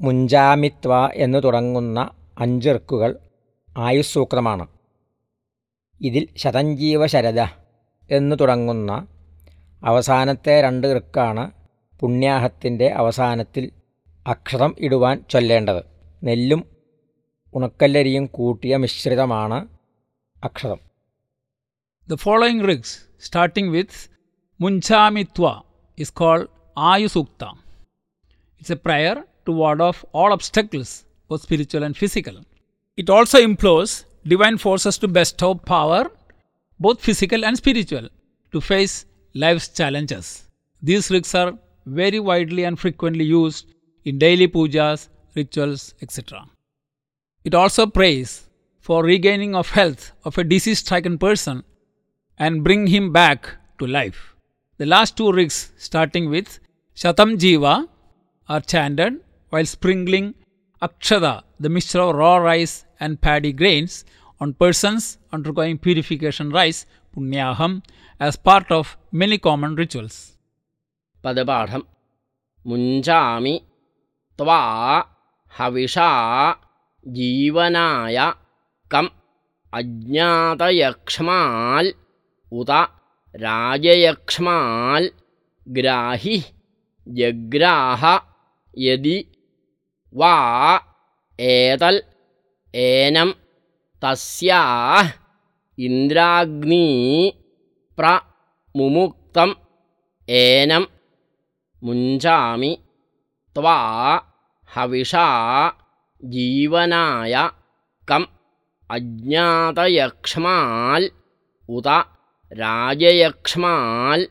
മുഞ്ചാമിത്വ എന്നു തുടങ്ങുന്ന അഞ്ചിർക്കുകൾ ആയുസ്സൂക്തമാണ്. ഇതിൽ ശതഞ്ജീവ ശരദ എന്നു തുടങ്ങുന്ന അവസാനത്തെ രണ്ട് ഋക്കാണ് പുണ്യാഹത്തിന്റെ അവസാനത്തിൽ അക്ഷരം ഇടുവാൻ ചൊല്ലേണ്ടത്. നെല്ലും ഉണക്കല്ലരിയും കൂട്ടിയ മിശ്രിതമാണ് അക്ഷരം the following riks starting with മുൻചാമിത്വ is called Ayusukta it's a prayer to ward off all obstacles, both spiritual and physical. It also implores divine forces to bestow power, both physical and spiritual, to face life's challenges. These rigs are very widely and frequently used in daily pujas, rituals, etc. It also prays for regaining of health of a disease stricken person and bring him back to life. The last two rigs, starting with Shatam Jiva, are chanted while sprinkling Akshada, the mixture of raw rice and paddy grains, on persons undergoing purification rice, Punyaham, as part of many common rituals. പദപാഠം മുഞ്ചാമി ത്വാ ഹവിഷാ ജീവനായ come അജ്ഞാതയക്ഷ്മാൽ ഉത രാജയക്ഷ്മാൽ ഗ്രാഹി ജഗ്രാഹ वा एतल् एनं तस्याः इन्द्राग्नी प्र इन्द्राग्नीप्रमुक्तम् एनं मुञ्चामि त्वा हविषा जीवनाय कम् अज्ञातयक्ष्माल् उत राजयक्ष्माल्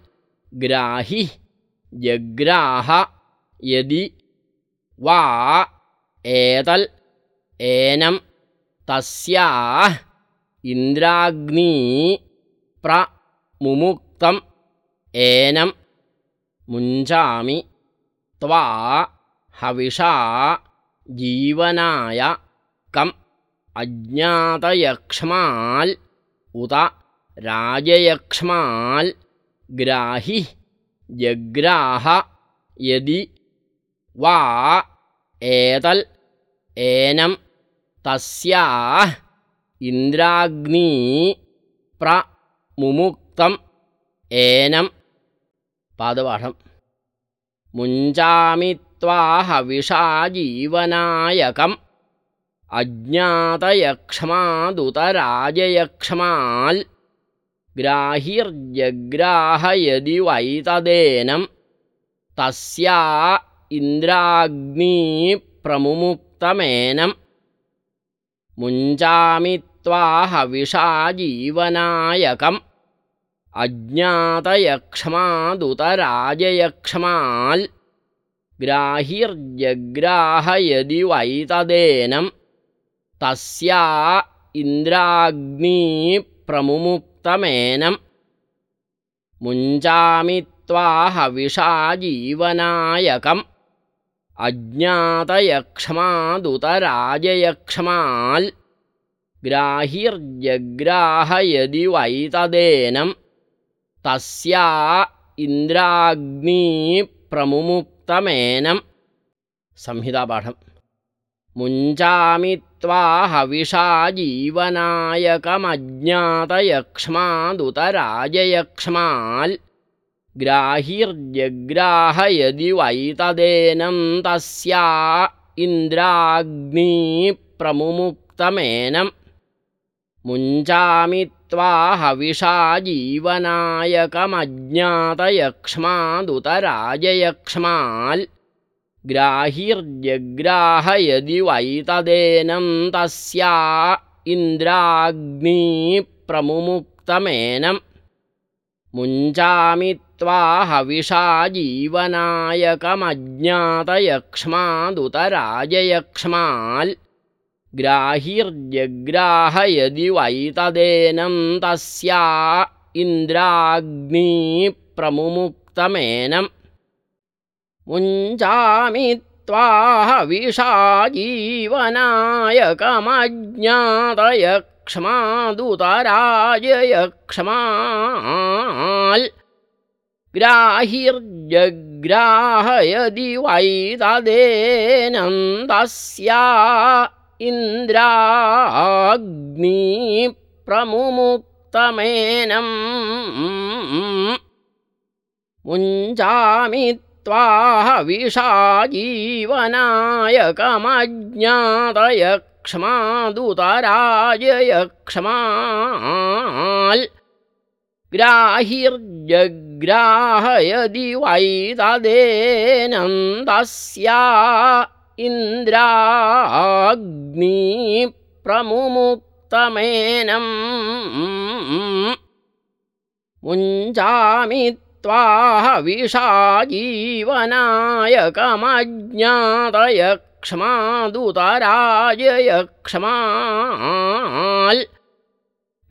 ग्राहि जग्राह यदि वा एतल् एनं तस्याः इन्द्राग्नी प्र मुमुक्तम् एनं मुञ्चामि त्वा हविषा जीवनाय कम् अज्ञातयक्ष्माल् उत राजयक्ष्माल् ग्राहि जग्राह यदि वा एतल् एनं तस्या इन्द्राग्नी प्र मुमुक्तम् एनं पादपाठं मुञ्चामि त्वाहविषाजीवनायकम् अज्ञातयक्ष्मादुतराजयक्ष्माल्। ग्राहिर्जग्राह यदि वैतदेनं तस्या इन्द्राग्नीप्रमुक्तमेनं मुञ्चामि त्वा हविषा जीवनायकम् अज्ञातयक्ष्मादुतराजयक्ष्माल् ग्राहिर्जग्राह यदि वैतदेनं तस्या इन्द्राग्नीप्रमुक्तमेनं मुञ्चामि त्वा हविषा जीवनायकम् अज्ञातयक्ष्मादुतराजयक्ष्माल् ग्राहिर्जग्राह यदि वैतदेनं तस्या इन्द्राग्निप्रमुक्तमेनं संहितापठं मुञ्चामि त्वा हविषा जीवनायकमज्ञातयक्ष्मादुतराजयक्ष्माल् ग्राहिर्जग्राह यदि वैतदेनं तस्या इन्द्राग्निप्रमुमुक्तमेनं। मुञ्चामि त्वा हविषा जीवनायकमज्ञातयक्ष्मादुतराजयक्ष्माल्। ग्राहिर्जग्राह यदि वैतदेनं तस्या इन्द्राग्निप्रमुमुक्तमेनम् मुञ्चामि त्वा हविषा जीवनायकमज्ञातयक्ष्मादुतराजयक्ष्माल् ग्राहिर्जग्राह यदि वैतदेनं तस्या इन्द्राग्निप्रमुक्तमेनम् मुञ्चामि त्वा हविषा जीवनायकमज्ञातय क्ष्मादुतराय क्षमाल्। ग्राहिर्जग्राहयदि वै तदेनन्दस्या इन्द्राग्निप्रमुमुक्तमेनम् मुञ्चामि त्वाहविषा जीवनायकमज्ञातय जीवनायकमज्ञातयक्ष्मादुतराजयक्ष्माल् ग्राहिर्जग्राह यदि वै तदेनं तस्या इन्द्राग्नी प्रमुमुक्तमेनम् मुञ्चामि त्वाह विषा क्ष्मादुतरायक्ष्माल्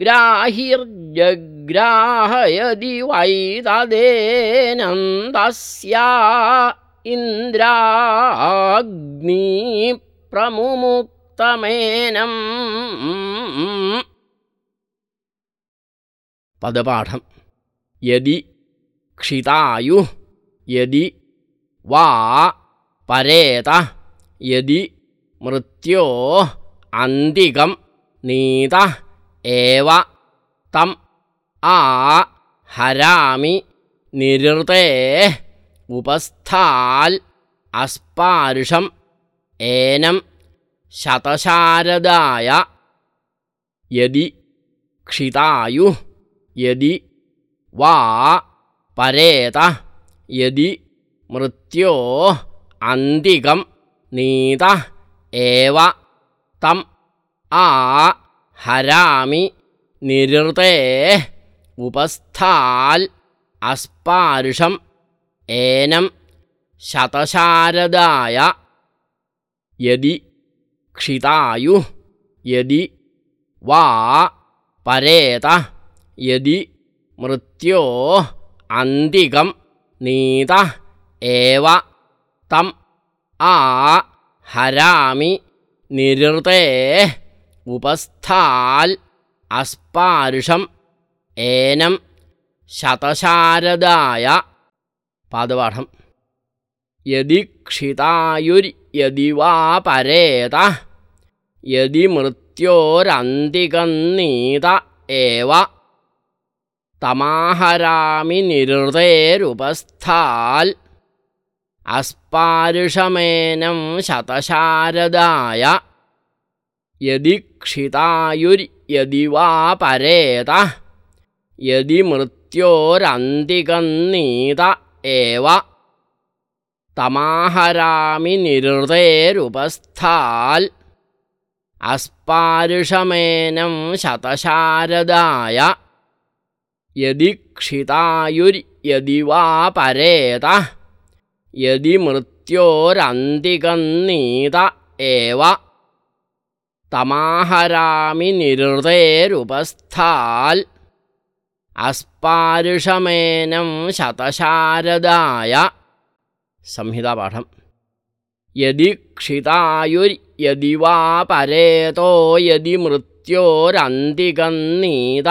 ग्राहिर्जग्राह यदि वै तदेनं इन्द्राग्निप्रमुमुक्तमेनम् इन्द्राप्रमुक्तमेनम् पदपाठं यदि क्षितायुः यदि वा परेतः। यदि मृत्योः अन्तिकं नीतः एव तम् आ हरामि निरृतेः उपस्थाल् अस्पार्षम् एनं शतशारदाय यदि क्षितायुः यदि वा परेतः यदि मृत्योः अन्तिकम् നീത ഏവ തം ആ ഹരാമി നിരുതേ ഉപസ്ഥാൽ അസ്പാരുഷം ഏനം ശതശാരദായ യതി ക്ഷിതായു യതി വാ പരേത യതി മൃത്യോ അന്തികം നീത ഏവ തം ആ ഹരാമി നിരുതേ ഉപസ്ഥാൽ അസ്പാരുഷം ഏനം ശതശാരദായ പാദപാഠം. യദി ക്ഷിതായുര്യദി വാ പരേത യതി മൃത്യോരന്തികന്നീത ഏവ. തമാഹരാമി നിരുതേരുപസ്ഥാൽ अस्पार्षमेनं शतशारदाय यदि क्षितायुर्यदि वा परेत यदि मृत्योरन्तिकन्नीत एव तमाहरामि निरृतेरुपस्थाल् अस्पार्षमेनं शतशारदाय यदि क्षितायुर्यदि वा परेत यदि मृत्योरन्तिकन्नीत एव तमाहरामि निरृतेरुपस्थाल् अस्पार्षमेनं शतशारदाय संहितापाठं यदि क्षितायुर्यदि वा परेतो यदि मृत्योरन्तिकन्नीत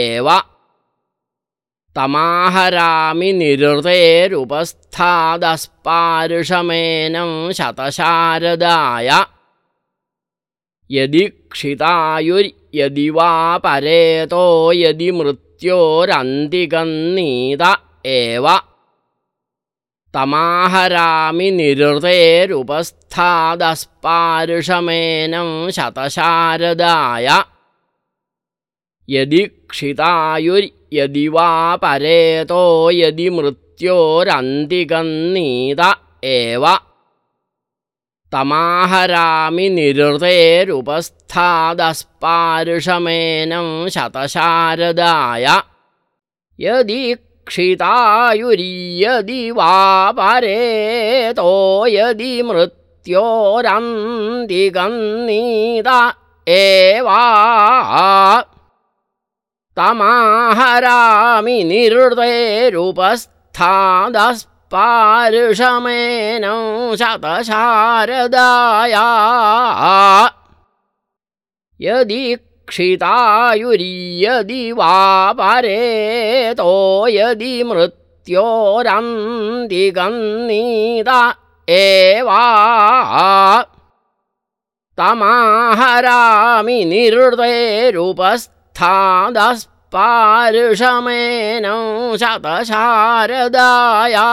एव तमाहरामि निरृतेरुपस्थादस्पार्षमेनं शतशारदाय। यदि क्षितायुर्यदि वा परेतो यदि मृत्योरन्तिकन्त एव। तमाहरामि निरृतेरुपस्थादस्पार्षमेनं शतशारदाय। यदि क्षितायुर्यदि वा परेतो यदि मृत्योरन्तिगं एव। तमाहरामि निरृतेरुपस्थादस्पार्षमेनं शतशारदाय। यदि क्षितायुर्यदि वा परेतो यदि मृत्योरन्तिगन्नीत एवा। तमाहरामि निरुतेरुपस्थादस्पार्षमेनं शतशारदाया। यदि क्षितायुर्यदि वा परेतो यदि मृत्यो एवा। तमाहरामि रूपस् निर्दैरुपस्थादस्पार्षमेनं शतशारदाया।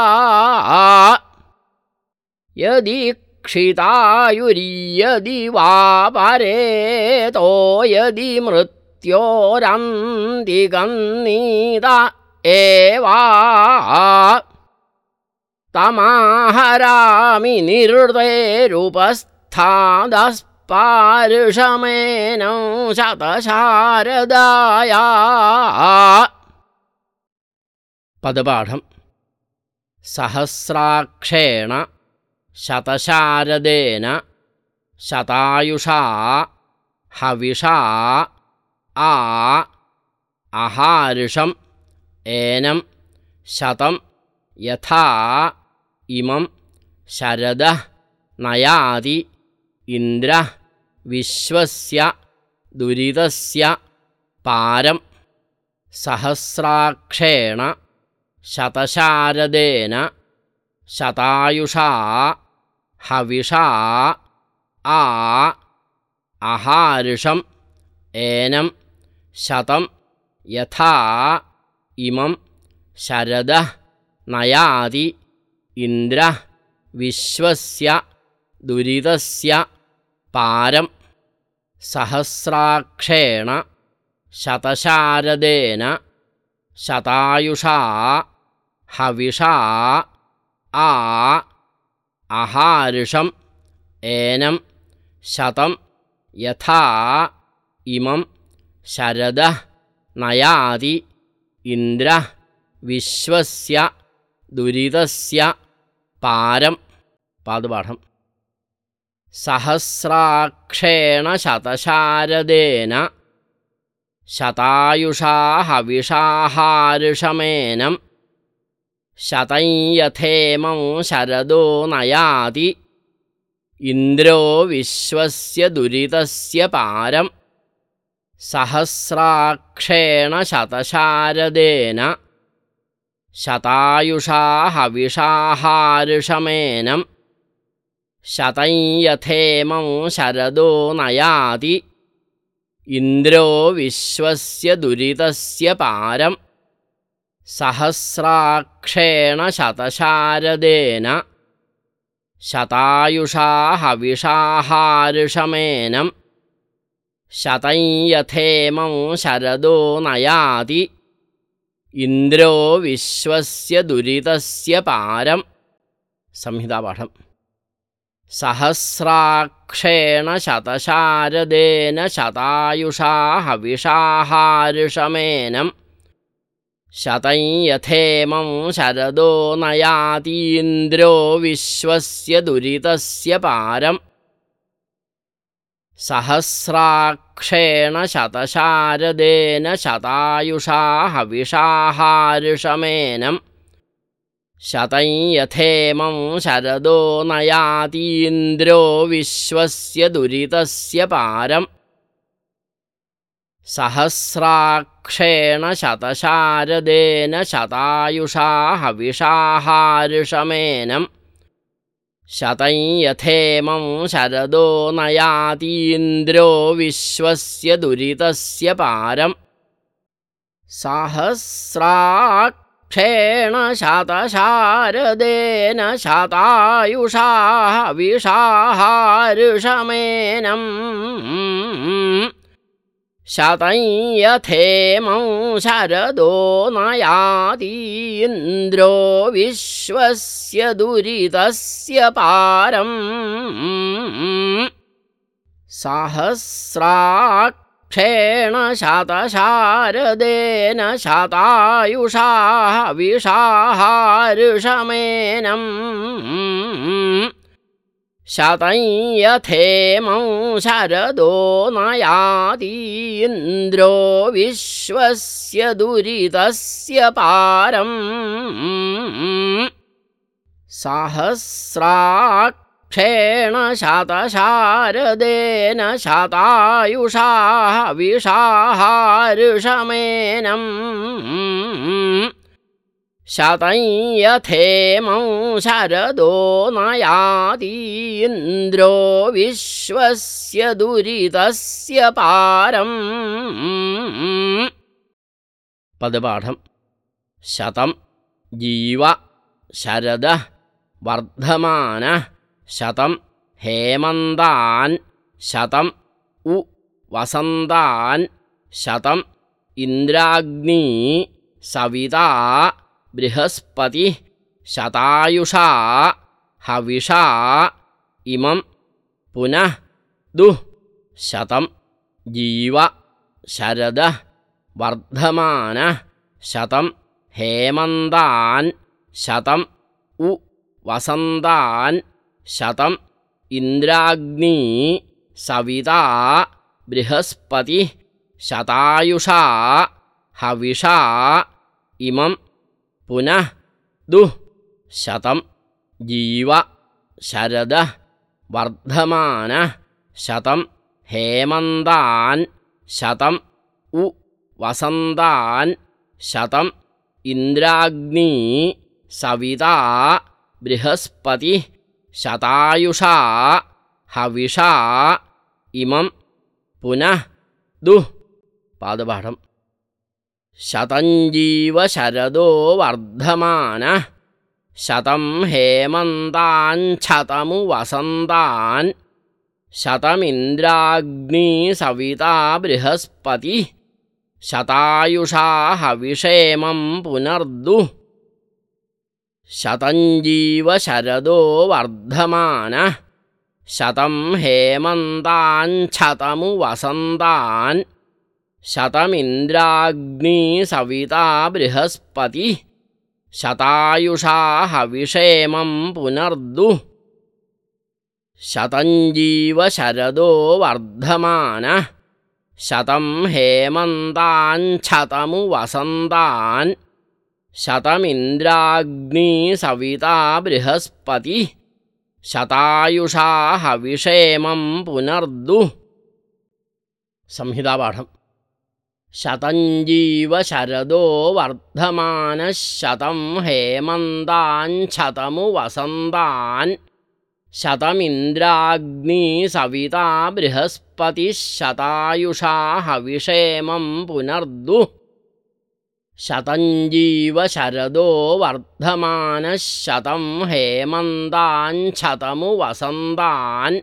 यदि क्षितायुर्यदि वा परेतो यदि मृत्योरन्तिगन्नीत एवा। तमाहरामि निर्दैरुपस्थादस्पार्षमेनं शतशारदाया। पदपाठं सहस्राक्षेण शतशारदेन शतायुषा हविषा आ अहार्षम् एनं शतं यथा इमं शरदः नयाति इन्द्रः विश्वस्य दुरितस्य पारं सहस्राक्षेण शतशारदेन शतायुषा हविषा आ अहार्षम् एनं शतं यथा इमं शरदः नयाति इन्द्रः विश्वस्य दुरितस्य पारं सहस्राक्षेण शतशारदेन शतायुषा हविषा आ अहार्षम् एनं शतं यथा इमं शरदः नयाति इन्द्रः विश्वस्य दुरितस्य पारं पादपाठं सहस्राक्षेण शतशारदेन शतायुषा हविषाहार्षमेनं शतं यथेमं शरदो नयाति। इन्द्रो विश्वस्य दुरितस्य पारं सहस्राक्षेण शतशारदेन शतायुषा हविषाहार्षमेनं शतं यथेमं शरदो नयाति इन्द्रो विश्वस्य दुरितस्य पारं सहस्राक्षेण शतशारदेन शतायुषा हविषाहार्षमेनं शतं यथेमं शरदो नयाति इन्द्रो विश्वस्य दुरितस्य पारं संहितापाठं सहस्राक्षेण शतशारदेन शतायुषा हविषाहार्षमेनं शतं यथेमं शरदो नयातीन्द्रो विश्वस्य दुरितस्य पारं सहस्राक्षेण शतशारदेन शतायुषा हविषाहार्षमेनं शतं यथेमं शरदो नयातीन्द्रो विश्वस्य दुरितस्य पारम्। सहस्राक्षेण शतशारदेन शतायुषा हविषाहार्षमेनं शतं यथेमं शरदो नयातीन्द्रो विश्वस्य दुरितस्य पारम् सहस्राक्षेण शतशारदेन शतायुषा हविषाहार्षमेनम् शतं यथेमं शरदो नयातीन्द्रो विश्वस्य दुरितस्य पारम् सहस्राक्षेण शतशारदेन शतायुषा हविषाहार्षमेनम् शतं यथेमं शरदो नयातीन्द्रो विश्वस्य दुरितस्य पारम् सहस्राक्षेण शतशारदेन शतायुषा हविषाहार्षमेनम् शतं यथेमं शरदो नयातीन्द्रो विश्वस्य दुरितस्य पारम्। पदपाठं शतं जीव। शरदः। वर्धमान शतं हेमन्तान् शतम् उ वसन्तान् शतम् इन्द्राग्नी सविता बृहस्पतिः शतायुषा हविषा इमं पुनः दुः शतं जीव शरदः वर्धमानः शतं हेमन्तान् शतम् उ वसन्तान् शतम् इन्द्राग्नी सविता बृहस्पतिः शतायुषा हविषा इमं पुनः दुः शतं जीव शरदः वर्धमानः शतं हेमन्तान् शतम् उ वसन्तान् शतम् इन्द्राग्नी सविता बृहस्पतिः शतायुषा हविषा इमं पुनः दुः पादपाठम्। शतञ्जीव शरदो वर्धमानः शतं हेमन्ताञ्छतमु वसन्तान् शतमिन्द्राग्नी सविता बृहस्पतिः शतायुषा हविषेमं पुनर्दुः शतञ्जीव शरदो वर्धमानः। शतं हेमन्ताञ्छतमु वसन्तान्। शतमिन्द्राग्नी सविता बृहस्पतिः। शतायुषा हविषेमं पुनर्दुः। शतञ्जीव शरदो वर्धमानः। शतं हेमन्ताञ्छतमु वसन्तान् शतमिन्द्राग्नी सविता बृहस्पतिः। शतायुषा हविषेमं पुनर्दुः। संहितापाठम् शतञ्जीव शरदो वर्धमानः शतं हेमन्ताञ्छतमु वसन्तान्। शतमिन्द्राग्नी सविता बृहस्पतिः। शतायुषा हविषेमं पुनर्दुः शतञ्जीव शरदो वर्धमानः शतं हेमन्ताञ्छतमु वसन्तान्।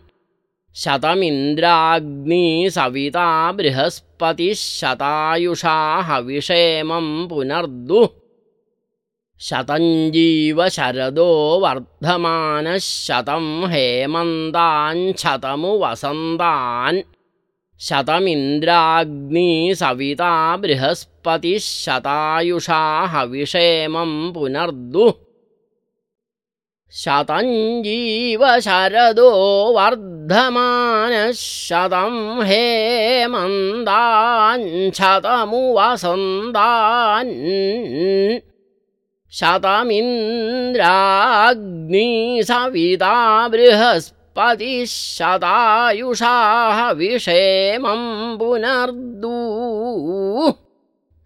शतमिन्द्राग्नी सविता बृहस्पतिः शतायुषा हविषेमं पुनर्दुः। शरदो वर्धमानः शतं हेमन्ताञ्छतमु वसन्तान् शतमिन्द्राग्नी सविता बृहस्पतिः शतायुषा हविषेमं पुनर्दुः। शतञ्जीव शरदो वर्धमानः शतं हेमन्ताञ्छतमु वसन्तान् शतमिन्द्राग्नी शतायुषा हविषेमं पुनर्दुः।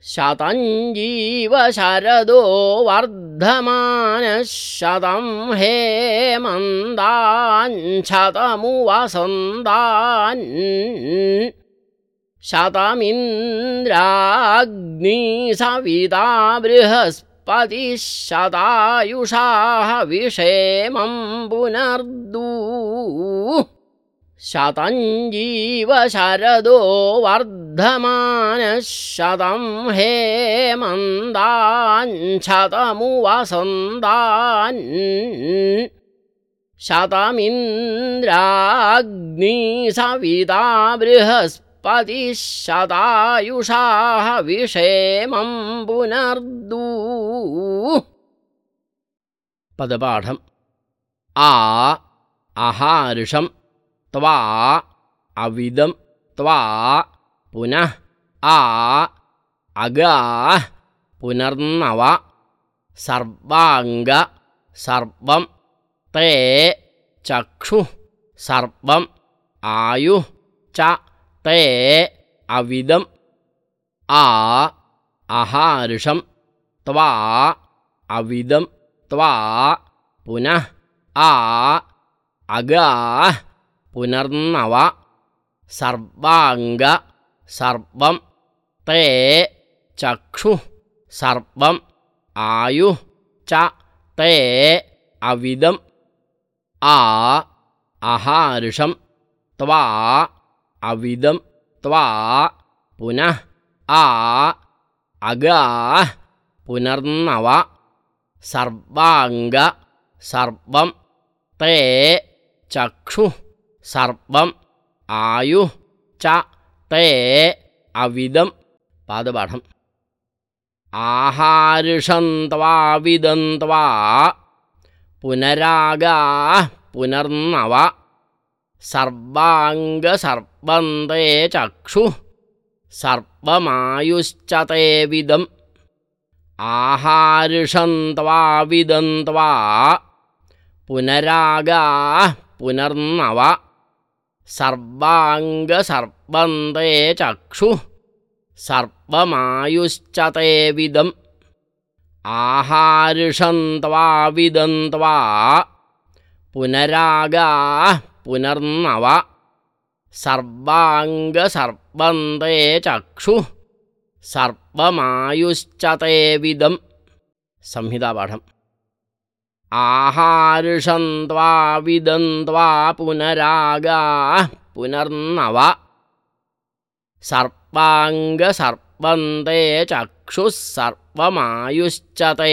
शतञ्जीव शरदो वर्धमानः शतं हेमन्ताञ्छतमु वसन्तान् शतमिन्द्राग्नी सविता बृहस्पतिः शतायुषा हविषेमं पुनर्दुः। शतञ्जीव शरदो वर्धमानः शतं हेमन्ताञ्छतमु वसन्तान् शतमिन्द्राग्नी सविता बृहस्पतिः शतायुषा हविषेमं पुनर्दुः पदपाठम्। आ अहार्षम् त्वा अविदं त्वा पुनः आ अगा पुनर्नव। सर्वाङ्ग सर्वं ते चक्षुः सर्वम्। आयुः च ते अविदम् आ अहार्षं त्वा अविदं त्वा पुनः आ अगा पुनर्नव सर्वाङ्ग सर्वं ते चक्षुः सर्वम् आयुः च ते अविदम् आ अहार्षं त्वा अविदं त्वा पुनः आ अगाः पुनर्नव सर्वाङ्ग सर्वं ते चक्षुः सर्वम् आयुः च ते अविदं पादपाठम्। आहार्षं त्वाविदं त्वा पुनरागाः पुनर्नव सर्वाङ्गसर्वं ते चक्षुः सर्वमायुश्च ते विदम् आहार्षं त्वाविदं त्वा पुनरागाः पुनर्नव सर्वाङ्गसर्वं ते चक्षुः सर्वमायुश्च ते विदम् आहार्षं त्वाविदं त्वा पुनरागाः पुनर्नव सर्वाङ्गसर्वं ते चक्षुः सर्वमायुश्च ते विदम् संहितापाठम् आहार्षं त्वाविदं त्वा पुनरागाः पुनर्नव सर्वाङ्गसर्वं ते चक्षुः सर्वमायुश्च ते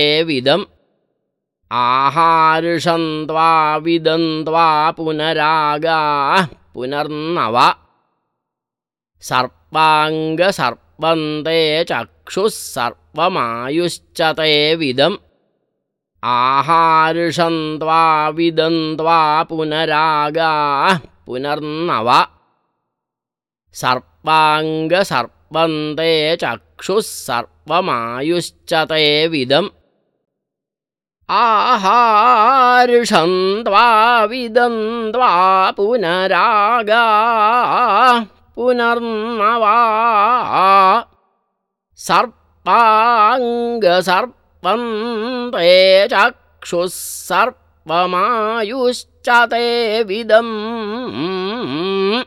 विदम् आहार्षं त्वाविदं त्वा पुनरागाः पुनर्नव। सर्वाङ्गसर्वं ते चक्षुः सर्वमायुश्च ते विदम्। आहार्षं त्वाविदं त्वा पुनरागाः पुनर्नव। सर्वाङ्गसर्वं ते चक्षुः सर्वमायुश्च ते विदम् आहार्षं त्वाविदं त्वा पुनरागा पुनर्नवा। सर्पाङ्गसर्पं ते चक्षुः सर्वमायुश्च ते विदम्।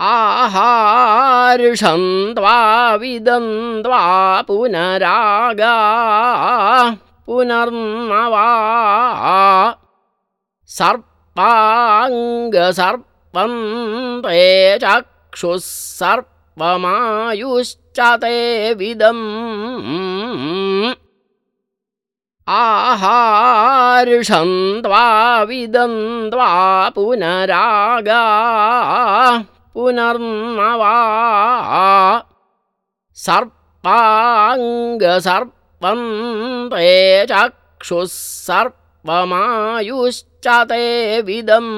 आहार्षं त्वाविदं त्वा पुनरागा पुनर्नवा सर्पाङ्गसर्पं ते चक्षुः सर्वमायुश्च ते विदम् आहार्षं त्वाविदं त्वा पुनरागा पुनर्नवा। सर्पाङ्गसर्पं ते चक्षुः सर्वमायुश्च ते विदम्